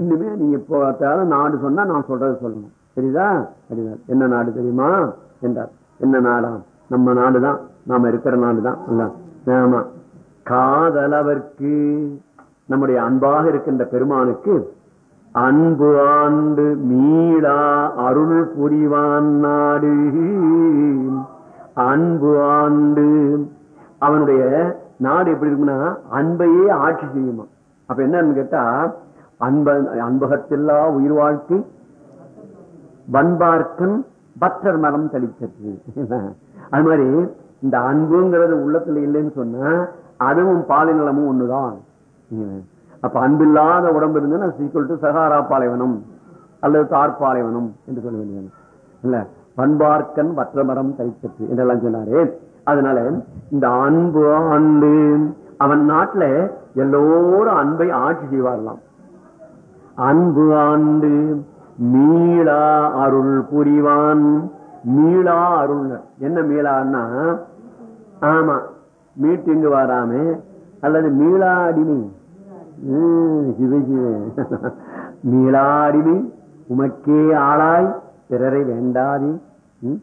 இன்னுமே நீங்க இப்போ பார்த்தாலும் நாடு சொன்னா நான் சொல்றது சொல்லணும். சரிதா சரிதா என்ன நாடு தெரியுமா? என்றார். என்ன நாடா? நம்ம நாடுதான். நாம இருக்கிற நாடுதான். ஆமா. காதலவர்க்கு நம்முடைய அன்பாக இருக்கின்ற பெருமானுக்கு அன்பு ஆண்டு மீளா அருள் புரிவான் நாடு. அன்பு ஆண்டு அவனுடைய நாடு எப்படி இருக்குன்னா அன்பையே ஆட்சி செய்யுமா. அப்ப என்னன்னு கேட்டா அன்ப அன்பகத்தில்லா உயிர் வாழ்க்கை வன்பார்க்கன் பற்றர் மரம் தளித்தது. அது மாதிரி இந்த அன்புங்கிறது உள்ளத்துல இல்லைன்னு சொன்னா அதுவும் பாலை நிலமும் ஒண்ணுதான். அப்ப அன்பில்லாத உடம்பு இருந்ததுன்னா சீக்குவல் டு சகாரா பாலைவனம் அல்லது தார் பாலைவனம் என்று சொல்ல வேண்டியது. இல்ல பண்பார்க்கன் பற்ற மரம் தரித்தது என்றெல்லாம் சொன்னாரு. அதனால இந்த அன்பு அன்பு அவன் நாட்டுல எல்லோரும் அன்பை ஆட்சி செய்வாரலாம் அன்பு ஆண்டு மீளா அருள் புரிவான். மீளா அருள். என்ன மீளான்னா? ஆமா மீட்டிங்கு வராமே. அல்லது மீளா அடிமை சிவ மீளா அடிமை உமக்கே ஆளாய். பிறரை வேண்டாதே. ம்,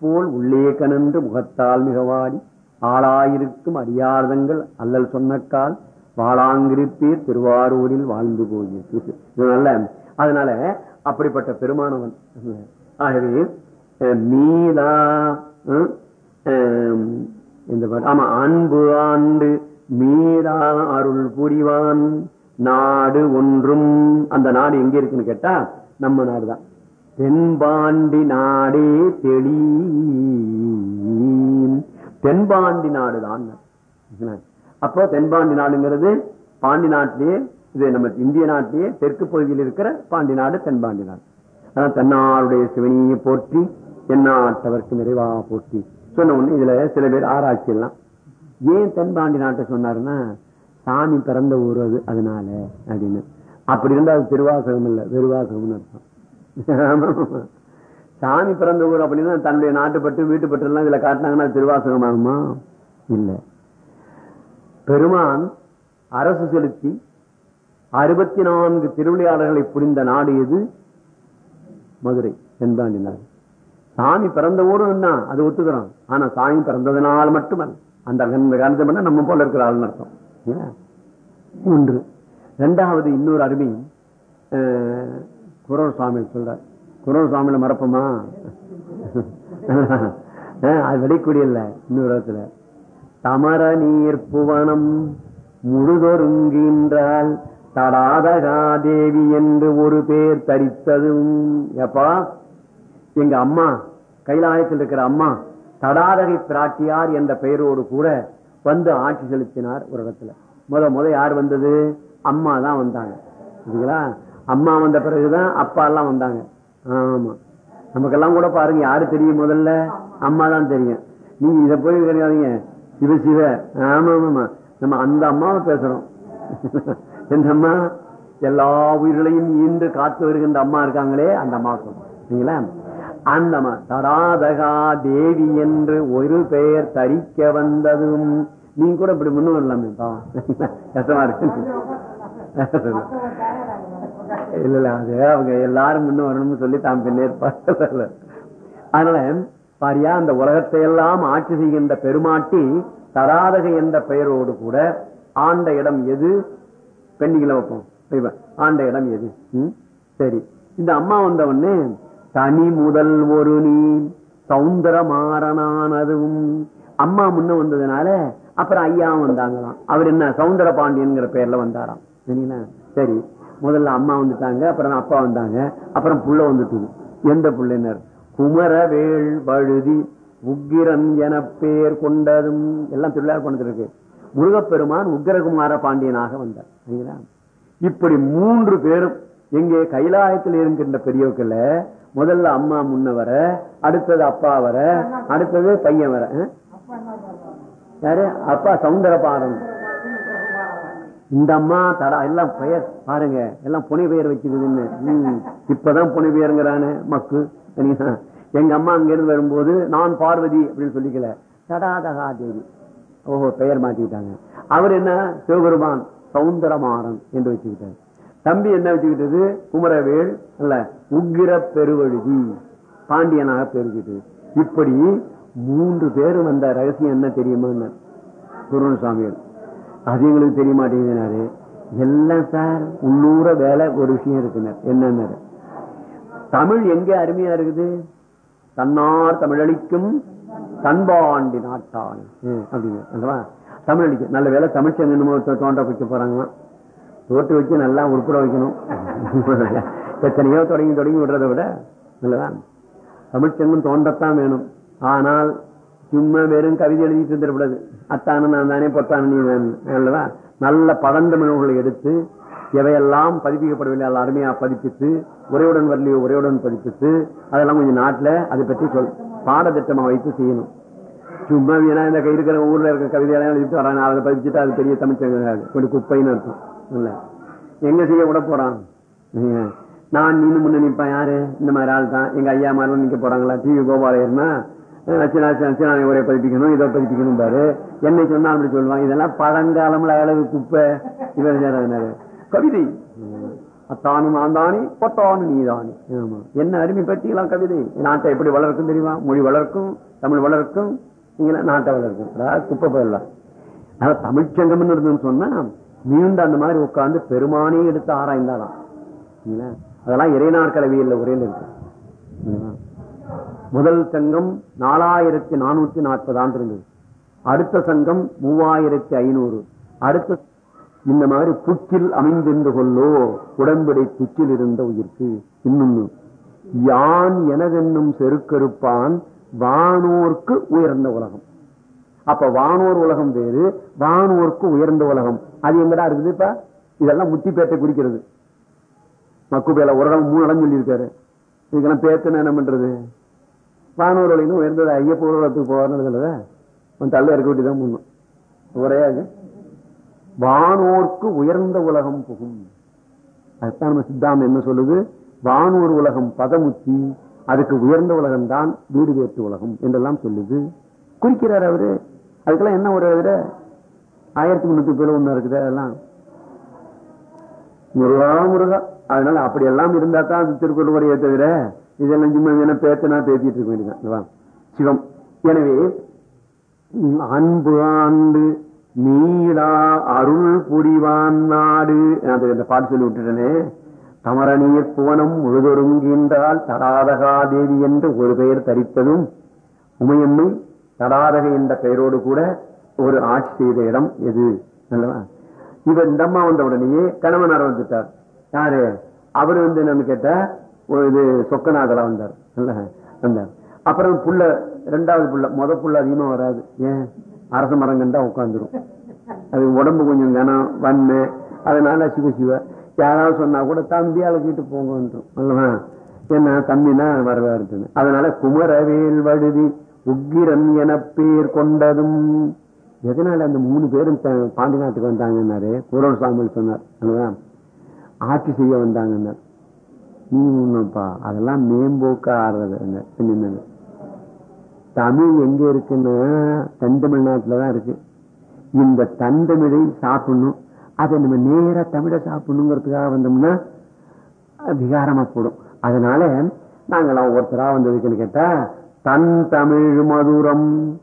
போல் உள்ளே கனன்று முகத்தால் மிகவாடி. ஆளாயிருக்கும் அடியார்தங்கள் அல்லல் சொன்னக்கால். வாழாங்கிருப்பீர் திருவாரூரில் வாழ்ந்து போயிருக்கு அதனால அப்படிப்பட்ட பெருமானவன் ஆகவே அஹ், இந்த ஆமா அன்பு ஆண்டு மீதா அருள் புரிவான். நாடு ஒன்றும் அந்த நாடு எங்க இருக்குன்னு கேட்டா நம்ம நாடுதான் தென்பாண்டி நாடே தெளி. தென்பாண்டி நாடுதான். அப்போ தென்பாண்டி நாடுங்கிறது பாண்டி நாட்டிலேயே இது நம்ம இந்திய நாட்டிலேயே தெற்கு பகுதியில் இருக்கிற பாண்டி நாடு தென்பாண்டி நாடு. அதான் தென்னாருடைய சிவனியை போற்றி எந்நாட்டவர்க்கு நிறைவா போற்றி. சொன்ன உடனே இதுல சில பேர் ஆராய்ச்சி எல்லாம் ஏன் தென்பாண்டி நாட்டை சொன்னாருன்னா சாமி பிறந்த ஊர் அது அதனால அப்படின்னு. அப்படி இருந்தால் அது திருவாசகம் இல்லை வெறுவாசகம்னு அர்த்தம். சாமி பிறந்த ஊர் அப்படின்னா தன்னுடைய நாட்டுப்பட்டு வீட்டுப்பட்டு எல்லாம் இதுல காட்டினாங்கன்னா திருவாசகம் ஆகுமா இல்லை. பெருமான் அரசு செலுத்தி அறுபத்தி நான்கு திருவிளையாடல்களை புரிந்த நாடு எது? மதுரை தென்பாண்டி சாமி பிறந்த ஊரும் என்ன? அது ஒத்துக்கிறோம். ஆனா சாமி பிறந்ததுனால் மட்டுமல்ல. அந்த காரணத்தை பண்ண நம்ம போல இருக்கிற ஆள் அர்த்தம். ஒன்று. ரெண்டாவது இன்னொரு அருமை அஹ், சுவாமி சொல்ற குரல் சுவாமியில மறப்போமா? அது விடைக்கூடிய இன்னொரு இடத்துல. தமர நீர் புவனம் முழுதொருங்கின்றால் தடாதகாதேவி என்று ஒரு பேர் தரித்ததும். எப்பா? எங்க அம்மா கைலாயத்தில் இருக்கிற அம்மா தடாதகை பிராட்டியார் என்ற பெயரோடு கூட வந்து ஆட்சி செலுத்தினார் ஒரு இடத்துல. முத முத யார் வந்தது? அம்மா தான் வந்தாங்க. சரிங்களா அம்மா வந்த பிறகுதான் அப்பா எல்லாம் வந்தாங்க. ஆமா. நமக்கெல்லாம் கூட பாருங்க யாரு தெரியும் முதல்ல? அம்மா தான் தெரியும். நீங்க இத போய் கிடையாதீங்க சிவ சிவ. ஆமா ஆமா நம்ம அந்த அம்மாவை பேசுறோம். எந்த அம்மா எல்லா உயிர்களையும் ஈண்டு காத்து வருகின்ற அம்மா இருக்காங்களே அந்த அம்மா சொல்றோம் சரிங்களா? அந்த அம்மா தடாதகா தேவி என்று ஒரு பெயர் தரிக்க வந்ததும் நீங்க கூட இப்படி முன்னும் வரலாமே கஷ்டமா இருக்கு. இல்ல இல்ல அது அவங்க எல்லாரும் முன்ன வரணும்னு சொல்லி தாம் பின்னேற்பார்கள் அதனால பாரியா அந்த உலகத்தை எல்லாம் ஆட்சி செய்கின்ற பெருமாட்டி தராதகை என்ற பெயரோடு கூட ஆண்ட இடம் எது? பெண்டிகளை வைப்போம். ஆண்ட இடம் எது? சரி. இந்த அம்மா வந்த உடனே தனி முதல் ஒரு நீ சௌந்தரமாறனானதும். அம்மா முன்ன வந்ததுனால அப்புறம் ஐயா வந்தாங்களாம். அவர் என்ன சவுந்தர பாண்டியன்கிற பெயர்ல வந்தாராம். சரிங்களா? சரி. முதல்ல அம்மா வந்துட்டாங்க அப்புறம் அப்பா வந்தாங்க அப்புறம் புள்ள வந்துட்டு எந்த புள்ளைனர்? குமரவேள் பழுதி உக்கிரன் என பேர் கொண்டதும் எல்லாம் திருவிழா கொண்டு முருகப்பெருமான் உக்கிரகுமார பாண்டியனாக வந்தார். சரிங்களா? இப்படி மூன்று பேரும் எங்கே கைலாயத்தில் இருக்கின்ற பெரியவர்கள முதல்ல அம்மா முன்ன வர அடுத்தது அப்பா வர அடுத்தது பையன் வர அஹ்? யாரு? அப்பா சவுந்தர பாடம் இந்த அம்மா தடா எல்லாம் பெயர் பாருங்க எல்லாம் புனை பெயர் வச்சுக்குதுன்னு இப்பதான் புனை பெயருங்கிறானு மக்கு. சரிங்களா? எங்க அம்மா அங்கிருந்து வரும்போது நான் பார்வதி அப்படின்னு சொல்லிக்கல. தடாதகா தேவி. ஓஹோ பெயர் மாத்திக்கிட்டாங்க. அவர் என்ன? சிவபெருமான் சவுந்தரமாறன் என்று வச்சுக்கிட்டார். தம்பி என்ன வச்சுக்கிட்டது? குமரவேல் அல்ல உக்கிர பெருவழுதி பாண்டியனாக பெருகிட்டு. இப்படி மூன்று பேரும் வந்த ரகசியம் என்ன தெரியுமா குருவன் சுவாமிகள் அது எங்களுக்கு தெரிய மாட்டேங்குதுனாரு. எல்லாம் சார் உள்ளூர வேலை ஒரு விஷயம் இருக்குனர். என்னன்னு தமிழ் எங்க அருமையா இருக்குது? தன்னார் தமிழளிக்கும் தன்பாண்டி நாட்டான். அப்படின்னு அல்லவா? தமிழ் அளிக்கும் நல்ல வேலை தமிழ் சங்கமோ தோன்ற வைக்க போறாங்களாம் தோட்டு வச்சு நல்லா உட்பட வைக்கணும். எத்தனையோ தொடங்கி தொடங்கி விடுறதை விட நல்லதா தமிழ்ச்சங்கம் தோன்றத்தான் வேணும். ஆனால் சும்மா வெறும் கவிதை எழுதிட்டு இருந்துடக்கூடாது. அத்தானு நான் தானே பொத்தானு நீ அல்லவா? நல்ல பழந்தமிழ்களை எடுத்து எவையெல்லாம் பதிப்பிக்கப்படவில்லை அல்ல அருமையா பதிப்பித்து உரையுடன் வரலையோ உரையுடன் பதிப்பித்து அதெல்லாம் கொஞ்சம் நாட்டுல அதை பற்றி சொல் பாடத்திட்டமா வைத்து செய்யணும். சும்மா ஏன்னா இந்த இருக்கிற ஊர்ல இருக்க கவிதையெல்லாம் எழுதிட்டு வராங்க அதை பதிப்பிச்சுட்டு அது பெரிய தமிழ்ச்சங்க கொஞ்சம் குப்பைன்னு இருக்கும் இல்லை. எங்க செய்ய விட போறான். நான் நீனு முன்ன நிப்பேன் யாரு? இந்த மாதிரி ஆள் தான். எங்க ஐயா மாதிரிலாம் நிக்க போறாங்களா? டிவி கோபாலயர்னா ஒரே பதிப்பிக்கணும் இதை பதிப்பிக்கணும் பாரு. என்னை சொன்னா அப்படி சொல்லுவான் இதெல்லாம் பழங்காலம்ல அளவு குப்பை. இவர் கவிதை. அத்தானும் ஆந்தானி பொத்தானு நீதானி. என்ன அருமை பற்றிக்கலாம் கவிதை? நாட்டை எப்படி வளர்க்கும் தெரியுமா? மொழி வளர்க்கும் தமிழ் வளர்க்கும் நாட்டை வளர்க்கும். குப்பை போயிடலாம். அதாவது தமிழ்ச்சங்கம் இருந்ததுன்னு சொன்னா மீண்டும் அந்த மாதிரி உட்கார்ந்து பெருமானே எடுத்து ஆராய்ந்தாலாம் அதெல்லாம் இறைநார் கலவியில் உரையில் இருக்கு. முதல் சங்கம் நாலாயிரத்தி நானூத்தி நாற்பது ஆண்டு இருந்தது. அடுத்த சங்கம் மூவாயிரத்தி ஐநூறு. அடுத்த இந்த மாதிரி புக்கில் அமைந்திருந்து கொள்ளோ உடம்படை புக்கில் இருந்த உயிர்க்கு இன்னொன்னு யான் எனதென்னும் செருக்கருப்பான் வானோர்க்கு உயர்ந்த உலகம். அப்ப வானோர் உலகம் வேறு வானோர்க்கு உயர்ந்த உலகம். அது எங்கடா இருக்குது இப்ப? இதெல்லாம் முத்திப்பேட்டை குறிக்கிறது. மக்குபேல ஒரு இடம் மூணு இடம் சொல்லியிருக்காரு. இதுக்கெல்லாம் பேத்தன என்ன பண்றது? வானோர் உலகம் உயர்ந்தது ஐயப்ப உலகத்துக்கு போறதுல தள்ள இருக்க வேண்டியதான் முன்னும் ஒரே வானோர்க்கு உயர்ந்த உலகம் புகும். அதுதான் நம்ம சித்தாந்தம் என்ன சொல்லுது? வானூர் உலகம் பதமுத்தி அதுக்கு உயர்ந்த உலகம் தான் வீடு வேற்று உலகம் என்றெல்லாம் சொல்லுது. குறிக்கிறார் அவரு. அதுக்கெல்லாம் என்ன ஒரு எழுதுற ஆயிரத்தி முன்னூத்தி பேர் ஒண்ணு இருக்குது அதெல்லாம். முருகா முருகா. அதனால அப்படி எல்லாம் இருந்தா தான் அது திருக்குறள் தவிர இதெல்லாம் சும்மா என்ன பேத்தனா பேசிட்டு இருக்க வேண்டியதான் சிவம். எனவே அன்பு ஆண்டு மீளா அருள் புரிவான் நாடு. அது இந்த பாட்டு சொல்லி விட்டுட்டனே. தமரநீர் புவனம் முழுதொருங்கின்றால் தடாதகா தேவி என்று ஒரு பெயர் தரிப்பதும் உமையம்மை தடாதக என்ற பெயரோடு கூட ஒரு ஆட்சி செய்த இடம் எது? அல்லவா? இவர் இந்த அம்மா வந்த உடனேயே கணவனார் வந்துட்டார். யாரு? அவர் வந்து என்னன்னு கேட்டா இது சொக்கநாதரா வந்தார். வந்தார். அப்புறம் புள்ள ரெண்டாவது புள்ள முத புள்ள அதிகமா வராது. ஏன்? அரச மரம் கண்டா உட்காந்துரும் அது உடம்பு கொஞ்சம் கனம் வன்மை அதனால சிவ சிவ. யாராவது சொன்னா கூட தம்பி அழகிட்டு போங்கன்றும். அல்லவா? என்ன தம்பினா வரவே இருக்குன்னு அதனால குமரவேல் வழுதி உக்கிரன் என பேர் கொண்டதும். எதனால அந்த மூணு பேரும் பாண்டி நாட்டுக்கு வந்தாங்கன்னாரு? குரோர் சாமியில் சொன்னார். அல்லவா? ஆட்சி செய்ய வந்தாங்கன்னார். நீ ஒண்ணுப்பா அதெல்லாம் மேம்போக்க ஆடுறது என்னது தமிழ் எங்க இருக்குன்னா தென் தமிழ்நாட்டுலதான் இருக்கு. இந்த தந்தமிழை சாப்பிடணும். அதை நம்ம நேர தமிழை சாப்பிடணுங்கிறதுக்காக வந்தோம்னா விகாரமா போடும். அதனால நாங்கெல்லாம் ஒருத்தரா வந்ததுக்குன்னு கேட்டா தன் தமிழ் மதுரம்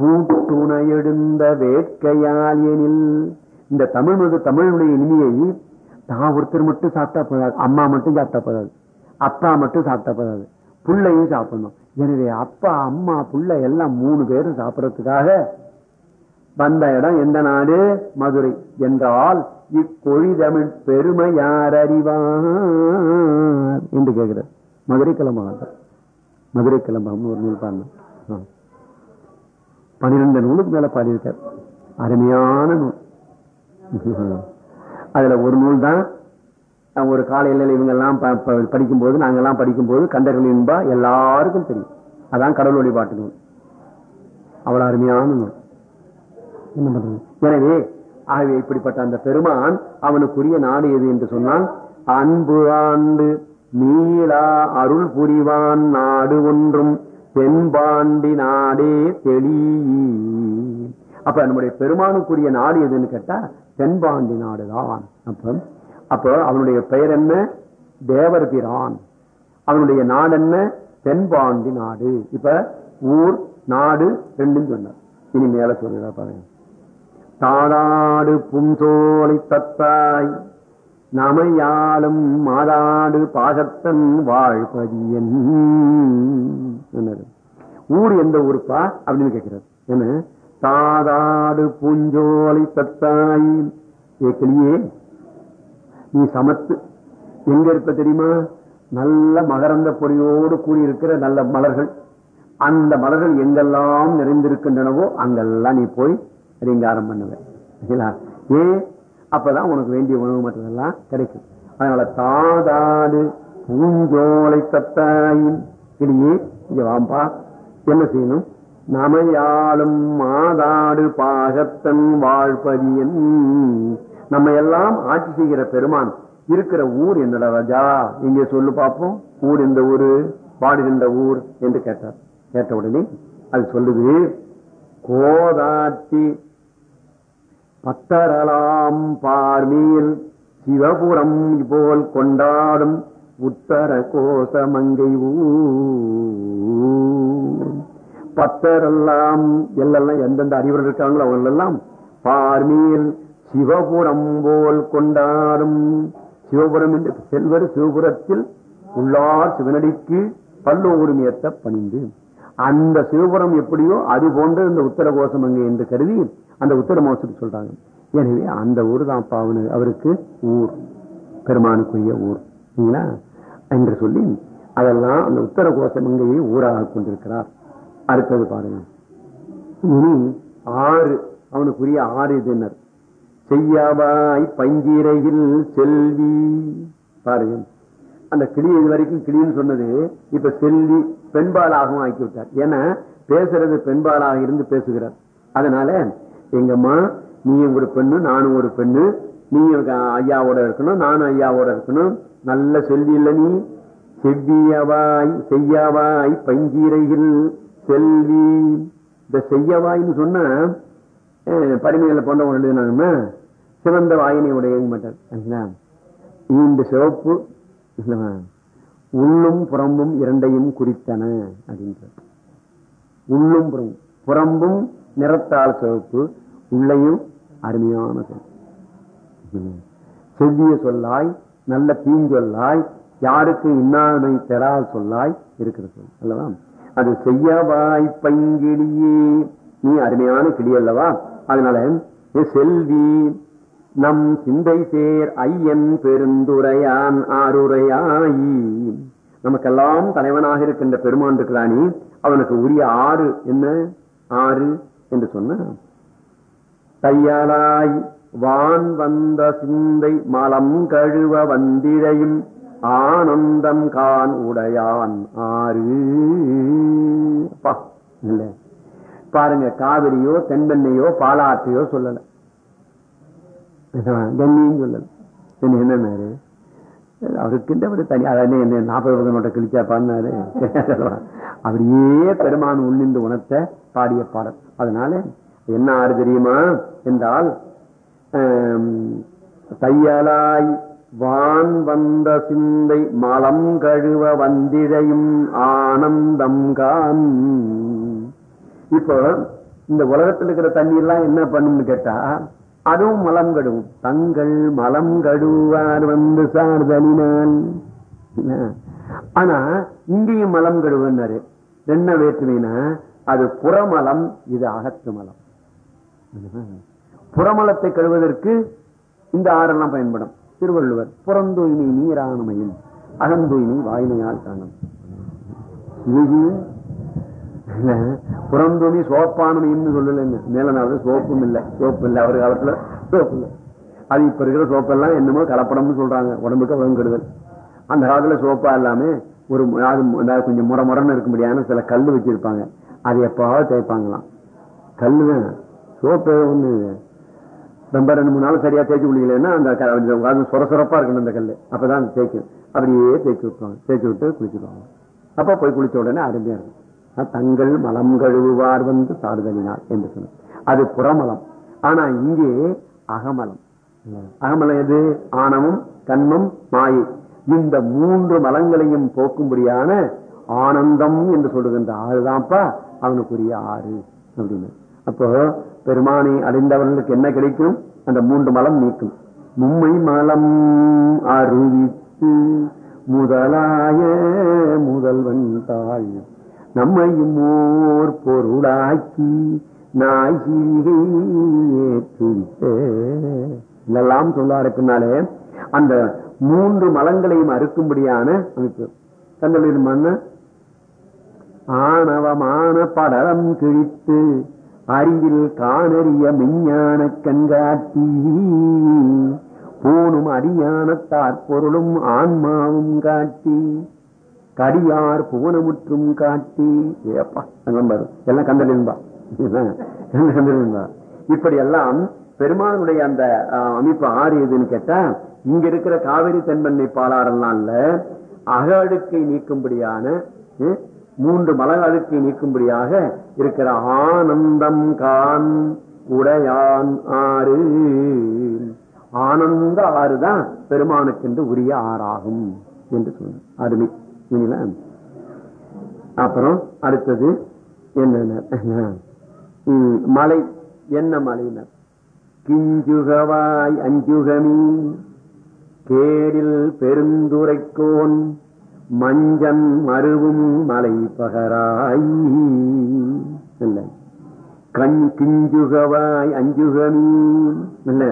கூட்டுணை எழுந்த வேட்கையால் எனில். இந்த தமிழ் மது தமிழுடைய இனிமையை தான் ஒருத்தர் மட்டும் சாப்பிட்டா போதாது. அம்மா மட்டும் சாப்பிட்டா போதாது. அப்பா மட்டும் சாப்பிட்டா போதாது. புள்ளையும் சாப்பிடணும். எனவே அப்பா அம்மா புள்ள எல்லாம் மூணு பேரும் சாப்பிடறதுக்காக வந்த இடம் எந்த நாடு? மதுரை. என்றால் இக்கொழி தமிழ் பெருமை யார் அறிவார்? என்று கேட்கிறார். மதுரை கிளம்ப மதுரை கிளம்பம் ஒரு நூல் பாருங்க பனிரெண்டு நூலுக்கு மேல பாடியிருக்கார். அருமையான நூல். அதுல ஒரு நூல் தான் ஒரு காலையில இவங்க எல்லாம் படிக்கும் போது நாங்கெல்லாம் படிக்கும் போது கண்டர்கள் இன்பா எல்லாருக்கும் தெரியும். அதான் கடவுள் வழிபாட்டு நூல் அவ்வளவு அருமையான நூல் என்ன பண்றது? எனவே ஆகவே இப்படிப்பட்ட அந்த பெருமான் அவனுக்குரிய நாடு எது என்று சொன்னால் அன்பு ஆண்டு மீளா அருள் புரிவான் நாடு ஒன்றும் தென்பாண்டி நாடே தெளி. அப்ப நம்முடைய பெருமானுக்குரிய நாடு எதுன்னு கேட்டா தென்பாண்டி நாடுதான். அப்ப அப்போ அவனுடைய பெயர் என்ன? தேவர் பிரான் அவனுடைய நாடு என்ன? தென்பாண்டி நாடு. இப்ப ஊர் நாடு ரெண்டும் சொன்னார். இனி மேல சொல்லுறா பாருங்க. தாடாடு பும்சோலை தத்தாய் நமையாளும் மாதாடு பாகத்தன் வாழ்பதியன். ஊர் எந்த ஊருப்பா? அப்படின்னு கேட்கிறார். என்ன? தாதாடு பூஞ்சோலை தத்தாய். ஏ கிளியே நீ சமத்து எங்க இருப்ப தெரியுமா? நல்ல மகரந்த பொடியோடு கூடியிருக்கிற நல்ல மலர்கள். அந்த மலர்கள் எங்கெல்லாம் நிறைந்திருக்கின்றனவோ அங்கெல்லாம் நீ போய் ரீங்காரம் பண்ணுவேன் சரிங்களா? ஏன் அப்பதான் உனக்கு வேண்டிய உணவு மற்றதெல்லாம் கிடைக்கும். அதனால தாதாடு பூஞ்சோலை தத்தாயின். இடையே இங்க வாம்பா. என்ன செய்யணும்? நமையாளும் மாதாடு பாகத்தன் வாழ்பதியன் நம்ம எல்லாம் ஆட்சி செய்கிற பெருமான் இருக்கிற ஊர் என்னடா ராஜா? இங்க சொல்லு பார்ப்போம். ஊர் இந்த ஊரு? பாடுகின்ற ஊர் என்று கேட்டார். கேட்ட உடனே அது சொல்லுது கோதாட்டி பத்தரலாம் பார்மியில் சிவபுரம் போல் கொண்டாடும் உத்தர கோசமங்கை ஊர். பத்தரெல்லாம் எல்லாம் எந்தெந்த அறிவர் இருக்காங்களோ அவங்களெல்லாம் பார்மியில் சிவபுரம் போல் கொண்டாடும். சிவபுரம் என்று செல்வர் சிவபுரத்தில் உள்ளார் சிவனடிக்கு பல்லோரும் ஏத்த பணிந்து. அந்த சிவபுரம் எப்படியோ அது போன்ற இந்த உத்தர அங்கே என்று கருதி அந்த உத்தர மோசத்துக்கு சொல்றாங்க. எனவே அந்த ஊர் தான் பாவனு அவருக்கு ஊர் பெருமானுக்குரிய ஊர். சரிங்களா? என்று சொல்லி அதெல்லாம் அந்த உத்தர கோசமங்கையை ஊராக கொண்டிருக்கிறார். அடுத்தது பாருங்க. இனி ஆறு அவனுக்குரிய ஆறு இதுனர் செய்யாமாய் பஞ்சீரையில் செல்வி. பாருங்க அந்த கிளி இது வரைக்கும் கிளின்னு சொன்னது இப்ப செல்வி பெண்பாலாகவும் ஆக்கி விட்டார் ஏன்னா பேசுறது பெண்பாலாக இருந்து பேசுகிறார். அதனால எங்கம்மா நீயும் ஒரு பெண்ணு நானும் ஒரு பெண்ணு நீயும் ஐயாவோட இருக்கணும் நானும் ஐயாவோட இருக்கணும் நல்ல செல்வி இல்ல நீ? செவ்வியவாய் செய்யாவாய் பஞ்சீரையில் செல்வி. இந்த செய்யவாய்ன்னு சொன்ன பரிமைகளை போன்றவங்க எழுதினாலுமே சிவந்த வாயினை உடைய மாட்டார் ஈண்டு இந்த சிவப்பு உள்ளும் புறம்பும் இரண்டையும் குறித்தன அப்படின்ற உள்ளும் புறம் புறம்பும் நிறத்தால் சிவப்பு உள்ளையும் அருமையான செவ்விய சொல்லாய் நல்ல தீஞ்சொல்லாய் யாருக்கு இன்னாமை பெறால் சொல்லாய் இருக்கிறது அல்லவா? அது செய்ய பைங்கிளியே. நீ அருமையான கிளி அல்லவா அதனால செல்வி நம் சிந்தை சேர் ஐயன் பெருந்துரையான் ஆறுரையாயி நமக்கெல்லாம் தலைவனாக இருக்கின்ற பெருமான் இருக்கிறானி அவனுக்கு உரிய ஆறு என்ன? ஆறு என்று சொன்ன தையாளாய் வான் வந்த சிந்தை மலம் கழுவ வந்திழையும் ஆனந்தம் கான் உடையான். ஆறு. அப்பா, இல்ல. பாருங்க காவிரியோ தென்பெண்ணையோ பாலாற்றையோ சொல்லல. கண்ணியும் சொல்லல. என்ன என்னன்னாரு அவருக்குன்ற ஒரு தனி அதான் என்ன நாற்பது பக்கம் மட்டும் கிழிச்சா பாடினாரு? அப்படியே பெருமான் உள்ளிந்து உணர்த்த பாடிய பாடல். அதனால என்ன ஆறு தெரியுமா? என்றால் தையலாய் வான் வந்த சிந்தை மலம் கழுவ வந்திழையும் ஆனந்தம் கான் இப்போ இந்த உலகத்தில் இருக்கிற தண்ணி எல்லாம் என்ன பண்ணும்னு கேட்டா அதுவும் மலம் கடுவும் தங்கள் மலம் கடுவார் வந்து சார்தலினால் என்ன? ஆனா இங்கேயும் மலம் கடுவன்னாரு. என்ன வேற்றுமைனா அது புறமலம் இது அகத்து மலம். புறமலத்தை கழுவதற்கு இந்த ஆறெல்லாம் பயன்படும். திருவள்ளுவர் புறந்தூய்மை நீரானமையும் அகந்தூய்மை வாய்மையால் காணும் இது புறந்தூணி சோப்பானமைன்னு சொல்லல மேலனாவது நாள் சோப்பும் இல்லை. சோப்பு இல்லை. அவருக்கு அவர்ல சோப்பு இல்ல. அது இப்ப இருக்கிற சோப்பெல்லாம் என்னமோ கலப்படம்னு சொல்றாங்க. உடம்புக்கு அவ்வளவு அந்த காலத்துல சோப்பா எல்லாமே ஒரு அது கொஞ்சம் முறை முறைன்னு இருக்க சில கல் வச்சிருப்பாங்க. அது எப்பாவது தேய்ப்பாங்களாம். கல் தான் சோப்பு ஒண்ணு ரொம்ப ரெண்டு மூணு நாள் சரியா தேய்ச்சி குளிக்கலன்னா அந்த அது சொர சொரப்பா இருக்கணும் அந்த கல்லு. அப்பதான் தேய்க்கும் அப்படியே தேய்ச்சி விட்டுருவாங்க. தேய்ச்சி விட்டு குளிச்சிருவாங்க. அப்ப போய் குளிச்ச உடனே அருமையா இருக்கும். தங்கள் மலம் கழுவுவார் வந்து சார்தலினார் என்று சொன்னார். அது புறமலம். ஆனா இங்கே அகமலம். அகமலம் எது? ஆணவம் கண்மம் மாயை. இந்த மூன்று மலங்களையும் போக்கும்படியான ஆனந்தம் என்று சொல்லுகின்ற ஆறுதான்ப்பா அவனுக்குரிய ஆறு அப்படின்னு. அப்போ பெருமானை அடைந்தவர்களுக்கு என்ன கிடைக்கும்? அந்த மூன்று மலம் நீக்கும். மும்மை மலம் அருவித்து முதலாய முதல்வன் தாழ் நம்மையும் ஓர் பொருளாக்கி நாய் இதெல்லாம் சொல்லாருக்குனாலே அந்த மூன்று மலங்களையும் அறுக்கும்படியான அமைப்பு. தங்களின் மன்ன ஆணவமான படலம் கிழித்து அறிவில் காணறிய மெஞ்ஞான கண்காட்டி பூணும் அடியானத்தார் பொருளும் ஆன்மாவும் காட்டி கடியார் புவனமுற்றும் காட்டி. ஏப்பா பாரு. எல்லாம் கந்தலின்பா கந்தலின்பா இப்படி எல்லாம் பெருமானுடைய அந்த அமைப்பு ஆறு எதுன்னு கேட்டா இங்க இருக்கிற காவிரி தென்பண்ணை பாலாறெல்லாம் இல்ல. அக அழுக்கை நீக்கும்படியான மூன்று மல அழுக்கை நீக்கும்படியாக இருக்கிற ஆனந்தம் கான் உடையான் ஆறு. ஆனந்த ஆறுதான் பெருமானுக்கு என்று உரிய ஆறாகும் என்று சொன்னார். அருமை. சரிங்களா? அப்புறம் அடுத்தது என்ன மலை என்ன மலையினர்? கிஞ்சுகவாய் அஞ்சுகமி கேடில் பெருந்துரைக்கோன் மஞ்சம் மருவும் மலை பகராய். கண் கிஞ்சுகவாய் அஞ்சுகமி இல்ல.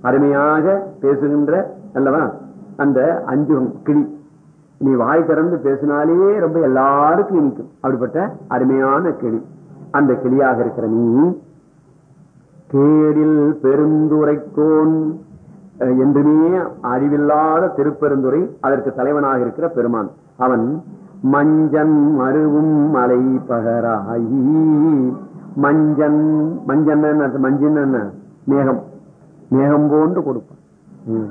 அருமையாக பேசுகின்ற அல்லவா? அந்த அஞ்சுகம் கிளி. நீ வாய் திறந்து பேசினாலே ரொம்ப எல்லாருக்கும் இனிக்கும். அப்படிப்பட்ட அருமையான கிளி. அந்த கிளியாக இருக்கிற நீ கேடில் பெருந்துரைக்கோன் என்றுமே அறிவில்லாத திருப்பெருந்துரை அதற்கு தலைவனாக இருக்கிற பெருமான். அவன் மஞ்சன் மருவும் மலை பகராயி. மஞ்சன் மஞ்சன் மஞ்சன் என்ன? மேகம். மேகம் போன்று கொடுப்பான்.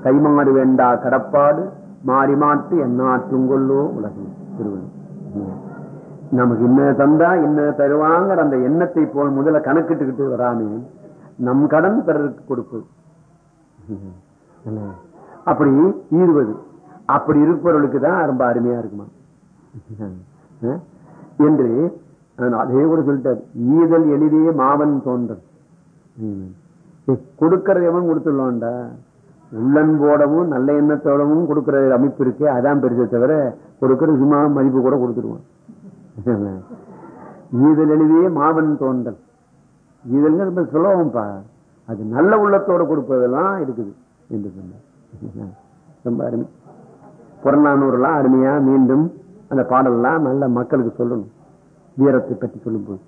கைமாறு வேண்டா கடப்பாடு. மாறி மாட்டு எண்ணாற்றுங்கொள்ளோ உலகம். திருவள்ளுவர். நமக்கு இன்ன தந்தா இன்ன தருவாங்கிற அந்த எண்ணத்தை போல் முதல்ல கணக்கிட்டுக்கிட்டு வராமே நம் கடன் பிறருக்கு கொடுப்பது அப்படி ஈடுவது அப்படி இருப்பவர்களுக்கு தான் ரொம்ப அருமையா இருக்குமா? என்று நான் அதே கூட சொல்லிட்டார். ஈதல் எளிதே மாவன் தோன்றது ம். கொடுக்கறது எவன் கொடுத்துடலாம்டா? உள்ளன்போடவும் நல்ல எண்ணத்தோடவும் கொடுக்கிற அமைப்பு இருக்கே அதான் பெருசை தவிர கொடுக்கிற சும்மா மதிப்பு கூட கொடுத்துருவான். ஈதல் எழுதிய மாவன் தோன்றல். ஈதல்ங்க ரொம்ப சுலபம்ப்பா அது நல்ல உள்ளத்தோட கொடுப்பதெல்லாம் இருக்குது என்று சொன்னார். ரொம்ப அருமை. புறநானூறுலாம் அருமையா மீண்டும் அந்த பாடல்லாம் நல்ல மக்களுக்கு சொல்லணும். வீரத்தை பற்றி சொல்லும்போது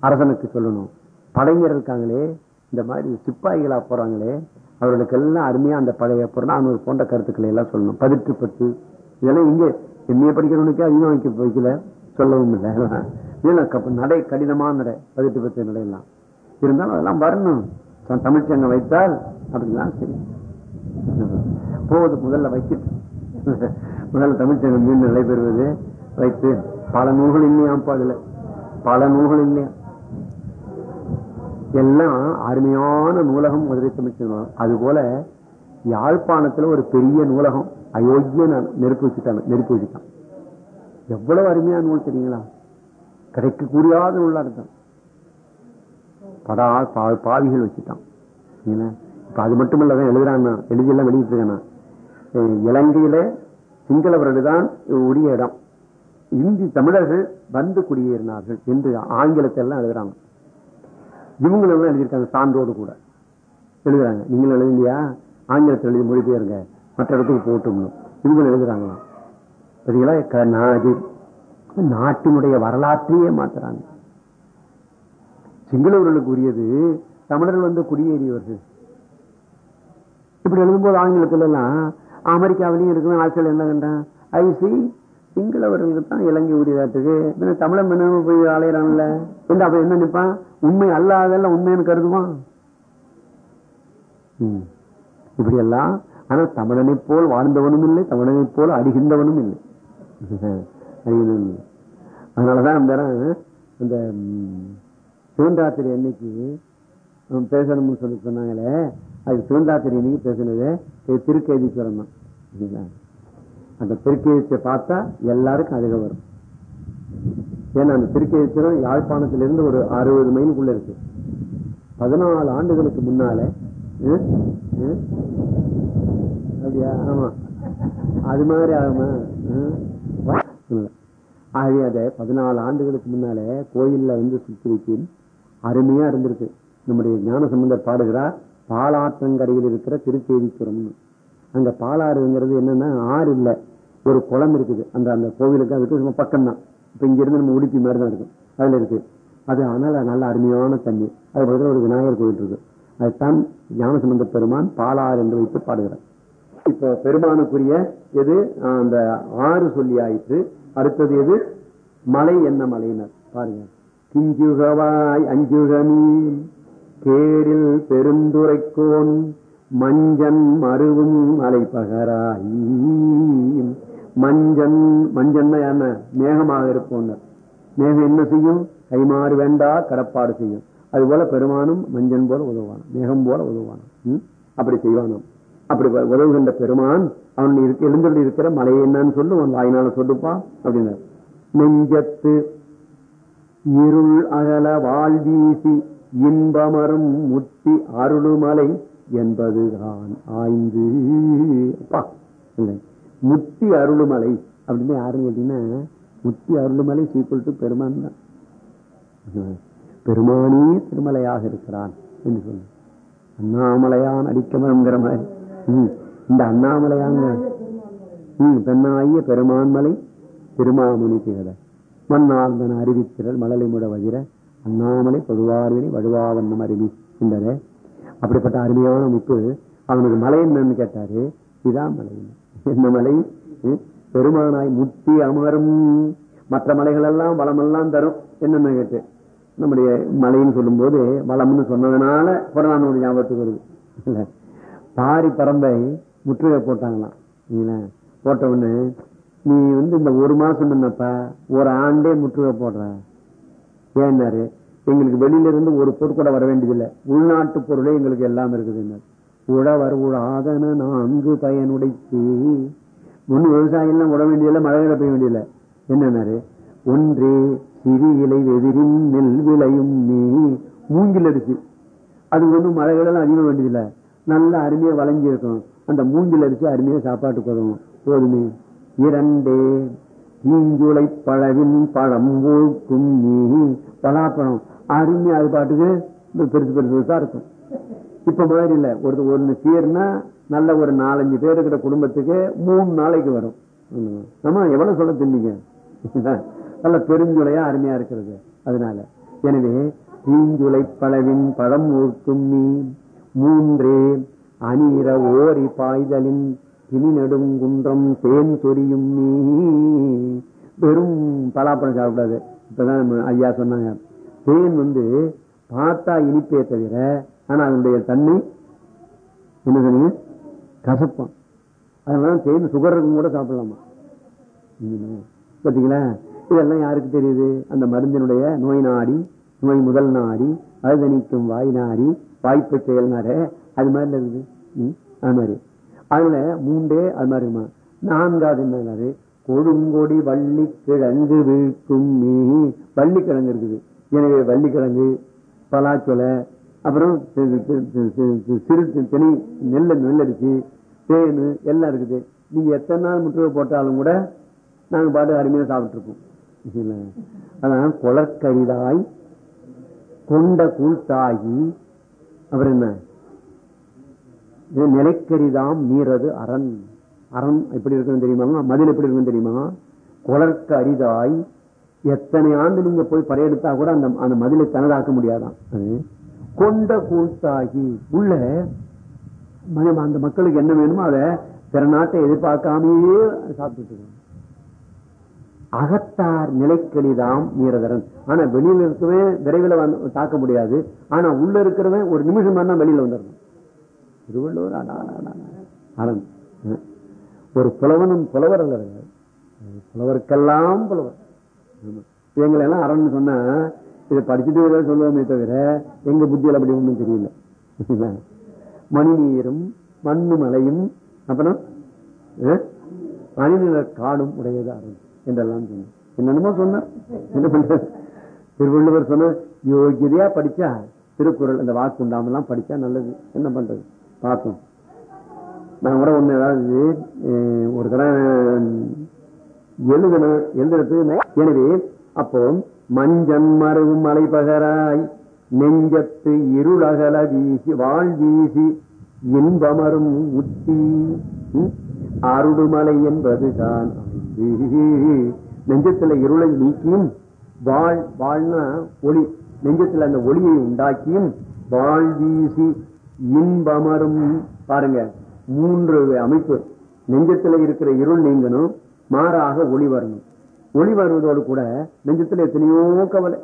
அரசனுக்கு சொல்லணும். படைஞர் இருக்காங்களே இந்த மாதிரி சிப்பாய்களா போறாங்களே அவர்களுக்கெல்லாம் அருமையா அந்த பழைய புறநானூறு போன்ற கருத்துக்களை எல்லாம் சொல்லணும். பதிற்றுப்பட்டு இதெல்லாம் இங்கே எம்ஏ படிக்கிறவனுக்கு அதிகமாக வைக்க வைக்கல. சொல்லவும் இல்லை. நடை கடினமான நடை. பதிட்டு பத்து நடையெல்லாம் இருந்தாலும் அதெல்லாம் வரணும். தமிழ்ச்சங்க வைத்தால் அப்படிலாம் சரி. போவது முதல்ல வைக்க முதல்ல தமிழ்ச்சங்கம் மீண்டும் நடைபெறுவது வைத்து பல நூல்கள் இல்லையாம் அதுல பல நூல்கள் இல்லையா எல்லாம் அருமையான நூலகம் மதுரை தமிழ்ச்சங்கம் அது போல யாழ்ப்பாணத்துல ஒரு பெரிய நூலகம் அயோக்கிய நெருப்பு வச்சுட்டாங்க நெருப்பு வச்சுட்டான் எவ்வளவு அருமையான நூல் தெரியுங்களா? கிடைக்க கூடியாத நூலா இருந்தான் படா பா- பாவிகள் வச்சுட்டான் இப்ப அது மட்டும் தான் எழுதுறான் எழுதியெல்லாம் வெளியிட்டு இருக்கான் இலங்கையில சிங்களவர்கள் தான் உரிய இடம். இந்தி தமிழர்கள் வந்து குடியேறினார்கள் என்று ஆங்கிலத்தை எல்லாம் எழுதுறாங்க. இவங்களெல்லாம் எழுதியிருக்காங்க சான்றோடு கூட. எழுதுறாங்க. நீங்களும் எழுதியா ஆங்கிலத்தில் எழுதி மொழிபெயருங்க. மற்ற இடத்துக்கு போட்டோம்னு இவங்களும் எழுதுறாங்களாம். இது நாட்டினுடைய வரலாற்றையே மாத்துறாங்க. சிங்களவர்களுக்கு உரியது தமிழர்கள் வந்து குடியேறியவர்கள். இப்படி எழுதும்போது ஆங்கிலத்துல எல்லாம் அமெரிக்காவிலையும் இருக்கு ஆட்சியில் என்ன கண்டான்? ஐசி சிங்களவர்களுக்கு தான் இலங்கை உரியதாட்டுக்கு தமிழன் போய் அலையிறான்ல என்ன அப்ப என்ன நினைப்பான் உண்மை அல்லாதெல்லாம் உண்மைன்னு கருதுவான் ம். இப்படி எல்லாம் ஆனா தமிழனை போல் வாழ்ந்தவனும் இல்லை தமிழனை போல் அடிகின்றவனும் இல்லை. அதனாலதான் அந்த அந்த ம், சிவன்ராத்திரி அன்னைக்கு பேசணும்னு சொல்லி சொன்னாங்களே அது சிவந்தாத்திரி அன்னைக்கு பேசுனது திருக்கைதீஸ்வரம் திருக்கேதீஸ்வரம் தான். சரிங்களா? அந்த திருக்கேதீஸ்வரை பார்த்தா எல்லாருக்கும் அழுக வரும். ஏன்னா அந்த திருக்கேத்திரம் யாழ்ப்பாணத்திலிருந்து ஒரு அறுபது மைலுக்குள்ள இருக்கு. பதினாலு ஆண்டுகளுக்கு முன்னால அப்படியா? ஆமா. அது மாதிரி ஆகுமா? ஆகவே அதை பதினாலு ஆண்டுகளுக்கு முன்னாலே கோயிலில் வந்து சுற்றி வச்சு அருமையா இருந்திருக்கு. நம்முடைய ஞான சம்பந்தர் பாடுகிறார் பாலாற்றங்கரையில் இருக்கிற திருக்கேதீஸ்வரம்னு. அங்க பாலாறுங்கிறது என்னன்னா ஆறு இல்லை ஒரு குளம் இருக்குது. அந்த அந்த கோவிலுக்கு அதுக்கு சும்மா பக்கம் தான் இப்ப இங்க இருந்து நம்ம உடுப்பி மாதிரி தான் இருக்கும். அதுல இருக்கு. அது அதனால நல்ல அருமையான தண்ணி. அது பக்கத்தில் ஒரு விநாயகர் கோயில் இருக்கு. அதுதான் ஞானசம்பந்த பெருமான் பாலாறு என்று வைத்து பாடுகிறார். இப்ப பெருமானுக்குரிய எது? அந்த ஆறு சொல்லி ஆயிற்று. அடுத்தது எது? மலை என்ன மலையினர்? பாருங்க. கிஞ்சுகவாய் அஞ்சுகமீ கேரில் பெருந்துரைக்கோன் மஞ்சன் மருவும் மலைப்பகராய் மஞ்சன் மஞ்சன்னா என்ன? மேகமாக இருப்போம் மேகம் என்ன செய்யும்? கைமாறு வேண்டா கடப்பாடு செய்யும். அது போல பெருமானும் மஞ்சன் போல உதவான் மேகம் போல உதவான் அப்படி செய்வானாம் அப்படி உதவுகின்ற பெருமான் அவன் இருக்க எழுந்தொழி இருக்கிற மலை என்னன்னு சொல்லு உன் வாயினால சொல்லுப்பா அப்படின்னா. நெஞ்சத்து இருள் அகல வாழ்வீசி இன்பமரும் முத்தி அருளுமலை என்பதுதான் ஆய்ந்து. அப்பா இல்லை முத்தி அருள்மலை அப்படின்னு யாருன்னு கேட்டீங்கன்னா முத்தி அருள்மலை சீக்குவல் டு பெருமான் தான். பெருமானே திருமலையாக இருக்கிறான் என்று சொல்லு. அண்ணாமலையான் அடிக்கமங்கிற மாதிரி. இந்த அண்ணாமலையாங்க. பெண்ணாகிய பெருமான்மலை திருமாமுனி திகழ. மண்ணார்ந்தன அறிவித்திரல் மழலை முட வகிர அண்ணாமலை பொதுவார்வினை வடுவாவண்ணம் அருவி என்றதே அப்படிப்பட்ட அருமையான அமைப்பு. அவனுக்கு மலை என்னன்னு கேட்டாரு இதான் மலை. என்ன மலை பெருமானாய் முத்தி அமரும். மற்ற மலைகள் எல்லாம் வளமெல்லாம் தரும். என்னன்னு கேட்டு நம்முடைய மலைன்னு சொல்லும் போது வளம்னு சொன்னதுனால புறநானூறு ஞாபகத்துக்கு வருது. பாரி பரம்பை முற்றுகை போட்டாங்களாம். நீங்களா போட்ட உடனே நீ வந்து இந்த ஒரு மாசம் என்னப்ப? ஒரு ஆண்டே முற்றுகை போடுற. ஏன்னாரு எங்களுக்கு வெளியில இருந்து ஒரு பொருள் கூட வர வேண்டியதில்லை. உள்நாட்டு பொருளே எங்களுக்கு எல்லாம் இருக்குதுன்னாரு உழவர் உழாதன நான்கு பயனுடைத்து ஒண்ணு விவசாயம் எல்லாம் விட வேண்டியதில்லை மழை பெய்ய வேண்டியதில்லை. என்னன்னாரு? ஒன்றே சிறு இலை வெதிரின் நெல் விளையும் நீ மூங்கில் அரிசி. அது ஒன்றும் மழைகளெல்லாம் அதிகமாக வேண்டியதில்லை. நல்ல அருமையா வளைஞ்சி இருக்கும் அந்த மூங்கில் அரிசி அருமையா சாப்பாட்டுக்கு உதவும் போதுமே. இரண்டே தீஞ்சுளை பழவின் பழம் போக்கும் நீ பலாப்பழம். அருமையா அது பாட்டுக்கு பெருசு பெருசு பெருசா இருக்கும். இப்ப மாதிரி இல்ல. ஒரு ஒண்ணு சீர்னா நல்ல ஒரு நாலஞ்சு பேர் இருக்கிற குடும்பத்துக்கு மூணு நாளைக்கு வரும். ஆமா எவ்வளவு சொல்ல தின்னீங்க? நல்ல பெருஞ்சுளையா அருமையா இருக்கிறது. அதனால. எனவே தீஞ்சுளை பழவின் பழம் ஊர்க்கும் நீ மூன்றே அநீர ஓரி பாய்தலின் திணி நெடுங்குன்றம் தேன் சொரியும் நீ வெறும் பலாப்பழம் சாப்பிடாது. இப்பதான் நம்ம ஐயா சொன்னாங்க. தேன் வந்து பார்த்தா இனிப்பே தவிர ஆனா அதனுடைய தன்மை என்ன சொன்னீங்க? கசப்பான். அதனால சேர்ந்து சுகர் இருக்கும் கூட சாப்பிடலாமா? பார்த்தீங்களா இதெல்லாம் யாருக்கு தெரியுது? அந்த மருந்தினுடைய நோய் நாடி நோய் முதல் நாடி அழுதணிக்கும் வாய் நாடி வாய்ப்பு செயல் நாட அது மாதிரி இருக்குது. அது மாதிரி. அதுல மூன்றே அது மாதிரி இருக்குமா? நான்காவது என்ன கொடுங்கொடி வள்ளி கிழங்கு வீழ்க்கும் நீ வள்ளிக்கிழங்கு இருக்குது. எனவே வள்ளிக்கிழங்கு பலாச்சொலை அப்புறம் சிறு தி- திணை நெல் நெல்லரிசி தேனு எல்லாம் இருக்குது. நீங்க எத்தனை நாள் முற்றுகை போட்டாலும் கூட நாங்க பாட்டு அருமையா சாப்பிட்டு இருப்போம் அதான் குளக்கரிதாய் கொண்ட கூட்டாகி அப்புறம் என்ன? இது நிலைக்கரிதாம் மீறது அரண். அரண் எப்படி இருக்குன்னு தெரியுமா? மதில் எப்படி இருக்குன்னு தெரியுமா? குளர்க்கு அரிதாய் எத்தனை ஆண்டு நீங்க போய் படையெடுத்தா கூட அந்த அந்த மதிலை தனதாக்க முடியாதாம் அது கொண்ட கூத்தாகி. உள்ள மன- அந்த மக்களுக்கு என்ன வேணுமோ அதை பிற நாட்டை எதிர்பார்க்காமையே சாப்பிட்டு அகத்தார் நிலைக்கலிதாம் வீரதரன் ஆனா வெளியில இருக்கவே விரைவில் வந்து தாக்க முடியாது. ஆனா உள்ள இருக்கிறவன் ஒரு நிமிஷம் தான் வெளியில வந்துடணும். திருவள்ளுவர் அஹ். ஒரு புலவனும் புலவர் அல்ல புலவருக்கெல்லாம் புலவர். எங்களை எல்லாம் அரண் சொன்னா இதை படிச்சுட்டு சொல்லுவோமே தவிர எங்க புத்தியில் அப்படி ஒன்றும் தெரியல. மணி நீரும் மண்ணு மலையும் அப்புறம் அஹ், காடும் உடையதாரும் என்றெல்லாம் சொன்னார். என்னென்னமோ சொன்னார். என்ன திருவள்ளுவர் சொன்ன யோகியதையா படிச்சா திருக்குறள் அந்த வாக்கு உண்டாமெல்லாம் படிச்சா நல்லது. என்ன பண்றது? பார்த்தோம் நான் கூட ஒண்ணு ஏதாவது ஒரு தடவை எழுதணும் எழுதுறது எனவே அப்போ மஞ்சன் மருவும் மலைபகராய் நெஞ்சத்து இருளகல வீசி வாழ் வீசி இன்பமரும் உத்தி அருடுமலை என்பது தான் நெஞ்சத்துல இருளை நீக்கியும் வாழ் வாழ்னா ஒளி. நெஞ்சத்துல அந்த ஒளியை உண்டாக்கியும் வாழ் வீசி இன்பமரும். பாருங்க மூன்று அமைப்பு. நெஞ்சத்துல இருக்கிற இருள் நீங்கணும் மாறாக ஒளி வரணும். ஒளி வருவதோடு கூட நெஞ்சத்துல எத்தனையோ கவலை.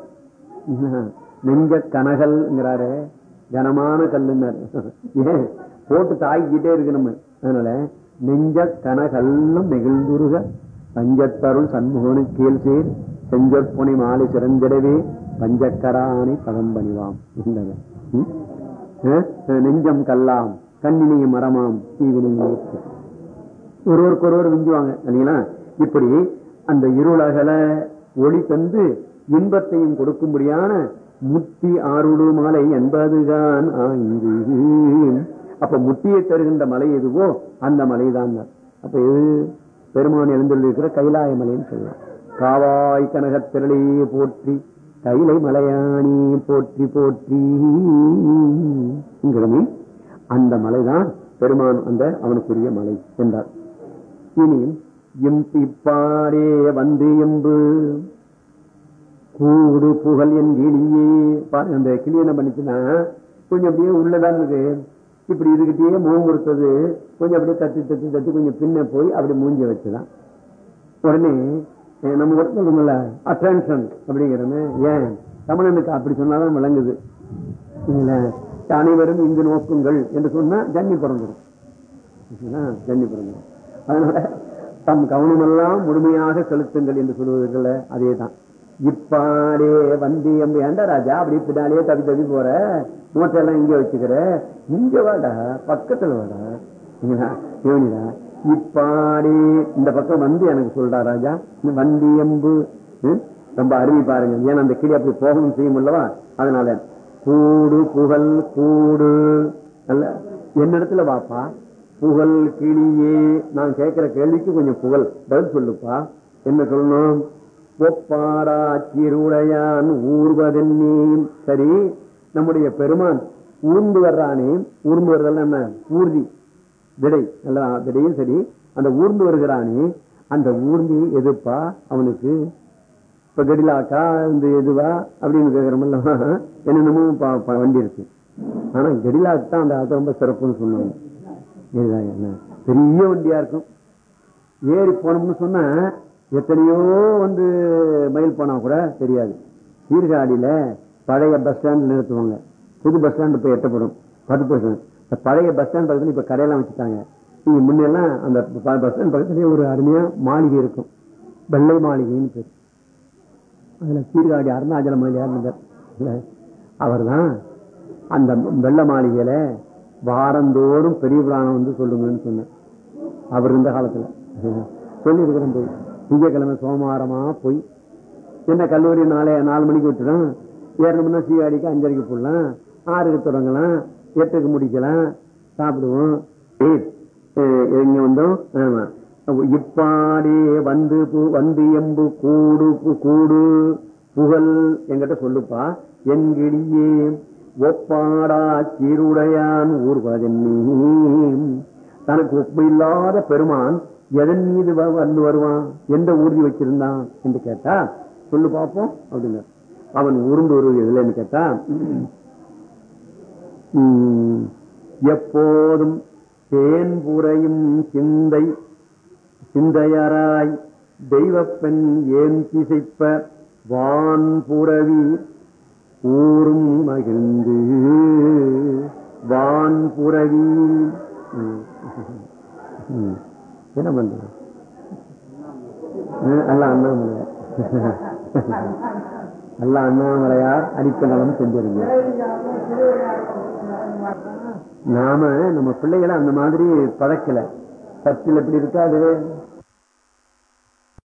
நெஞ்ச கனகல்ங்கிறாரு கனமான கல்லுன்னாரு ஏன்? போட்டு தாக்கிட்டே இருக்கு நம்ம. அதனால நெஞ்ச கனகல்லும் நெகிழ்ந்துருக. பஞ்சத்தருள் சண்முகனு கீழ் சேர் செஞ்சற்புனை மாலை சிறந்திடவே பஞ்சக்கரானை பதம்பணிவாம் என்றது. நெஞ்சம் கல்லாம் கண்ணினிய மரமாம் தீவினையும் ஒருவருக்கு ஒருவர் விஞ்சுவாங்க இல்லைங்களா? இப்படி அந்த இருளகல ஒளி தந்து இன்பத்தையும் கொடுக்கும்படியான முத்தி ஆறுடு மலை என்பதுதான் ஆங்கு அப்ப முத்தியை தருகின்ற மலை எதுவோ அந்த மலைதான். அப்ப எது பெருமான் எழுந்திருக்கிற கைலாய மலைன்னு சொல்லலாம். காவாய் கனகத் திரளே போற்றி கைலை மலையாணி போற்றி போற்றி. அந்த மலைதான் பெருமான் அந்த அவனுக்குரிய மலை என்றார். இனி இம்பிப்பாரே வந்து எம்பு கூடு புகழ் என் கிளியே. பாருங்க அந்த கிளி என்ன பண்ணிச்சுன்னா கொஞ்சம் அப்படியே உள்ளதான் இருக்கு இப்படி இதுகிட்டயே மூங்குறுத்தது கொடுத்தது கொஞ்சம் அப்படியே தத்தி தத்தி தத்தி கொஞ்சம் பின்ன போய் அப்படி மூஞ்சி வச்சுதான். உடனே நம்ம கூட சொல்லுங்கள அட்டென்ஷன் அப்படிங்கிறமே. ஏன்? தமிழனுக்கு அப்படி சொன்னாதான் விளங்குது. அனைவரும் இங்கு நோக்குங்கள் என்று சொன்னா ஜன்னி பிறந்துடும் ஜன்னி பிறந்துடும் அதனால தம் கவனமெல்லாம் முழுமையாக செலுத்துங்கள் என்று சொல்வதற்குள்ள அதே தான் இப்பாடே வந்தி எம்பி ஏண்டா ராஜா அப்படி பின்னாலே தவி தவி போற. மூட்டையெல்லாம் இங்க வச்சுக்கிற. இங்க வாடா பக்கத்துல வாடா. யோனிடா இப்பாடே இந்த பக்கம் வந்து எனக்கு சொல்றா ராஜா இந்த வந்தி எம்பு ரொம்ப அருவி பாருங்க. ஏன்னா அந்த கிளி அப்படி போகணும் செய்யும் அல்லவா? அதனால கூடு புகழ் கூடு. அல்ல என்னிடத்துல வாப்பா. புகழ் கிளியே. நான் கேட்கிற கேள்விக்கு கொஞ்சம் புகழ். பதில் சொல்லுப்பா. என்ன சொல்லணும்? ஒப்பாடா சீருடையான் ஊர்வதென்னே சரி நம்முடைய பெருமான் ஊர்ந்து வர்றானே. ஊர்ந்து வருதல் என்ன? ஊர்தி. விடை. அல்ல விடையும் சரி. அந்த ஊர்ந்து வருகிறானே. அந்த ஊர்ந்தி எதுப்பா? அவனுக்கு இப்ப கடிலாக்கா? இந்த எதுவா? அப்படின்னு கேட்கிறோம்ல என்னென்னமோ வண்டி இருக்கு. ஆனா கடிலாக்கு தான் அந்த ரொம்ப சிறப்புன்னு சொன்னாங்க. பெரிய வண்டியா இருக்கும். ஏறி போனோம்னு சொன்னா எத்தனையோ வந்து மயில் போனா கூட தெரியாது. சீர்காழியில பழைய பஸ் ஸ்டாண்ட் நிறுத்துவாங்க. புது பஸ் ஸ்டாண்ட் போய் எட்டப்படும். பத்து பர்சன்ட் பழைய பஸ் ஸ்டாண்ட் பக்கத்துல இப்ப கடையெல்லாம் வச்சுட்டாங்க. நீங்க முன்னெல்லாம் அந்த ப- பஸ் ஸ்டாண்ட் பக்கத்துலயே ஒரு அருமையா மாளிகை இருக்கும். வெள்ளை மாளிகைன்னு பேர். அதுல சீர்காழி அருணாச்சல முதலியார் இருந்தார். அவர் தான் அந்த வெள்ள மாளிகையில வாரந்தோறும் பெரிய புராணம் வந்து சொல்லுங்கன்னு சொன்னேன். அவர் இருந்த காலத்துல. சொல்லியிருக்கிறேன் போய். திங்கக்கிழமை சோமவாரமா போய். என்ன கல்லூரி நாலே நாலு மணிக்கு விட்டுடும் ஏறணும்னா சீகாடிக்கு அஞ்சரைக்கு போடலாம். ஆறுக்கு தொடங்கலாம். எட்டுக்கு முடிக்கலாம். சாப்பிடுவோம். எங்க வந்தோம்? ஆமா. இப்பாடே வந்து வந்து எம்பு கூடு கூடு புகழ். என்கிட்ட சொல்லுப்பா. என் ஒப்பாடா சீருடையான் ஊர்வதென்னே தனக்கு ஒப்பில்லாத பெருமான் எதன் மீது வ- வந்து வருவான்? எந்த ஊர்தி வச்சிருந்தான்? என்று கேட்டா சொல்லு பார்ப்போம் அப்படிங்க அவன் உருண்டு வருவது எதுலன்னு கேட்டா உம், எப்போதும் தேன்புறையும் சிந்தை சிந்தையராய் தெய்வப்பெண் ஏன் திசைப்ப வான்புறவி ஊரும் மகிழ்ந்து வான் புறவி என்ன பண்றது? அஹ் அல்ல அண்ணாமலையார் அல்ல அண்ணாமலையார் அடிப்பநலம் செஞ்சிருங்க. நாம நம்ம பிள்ளைகளை அந்த மாதிரி பழக்கல. சர்ச்சில் எப்படி இருக்காது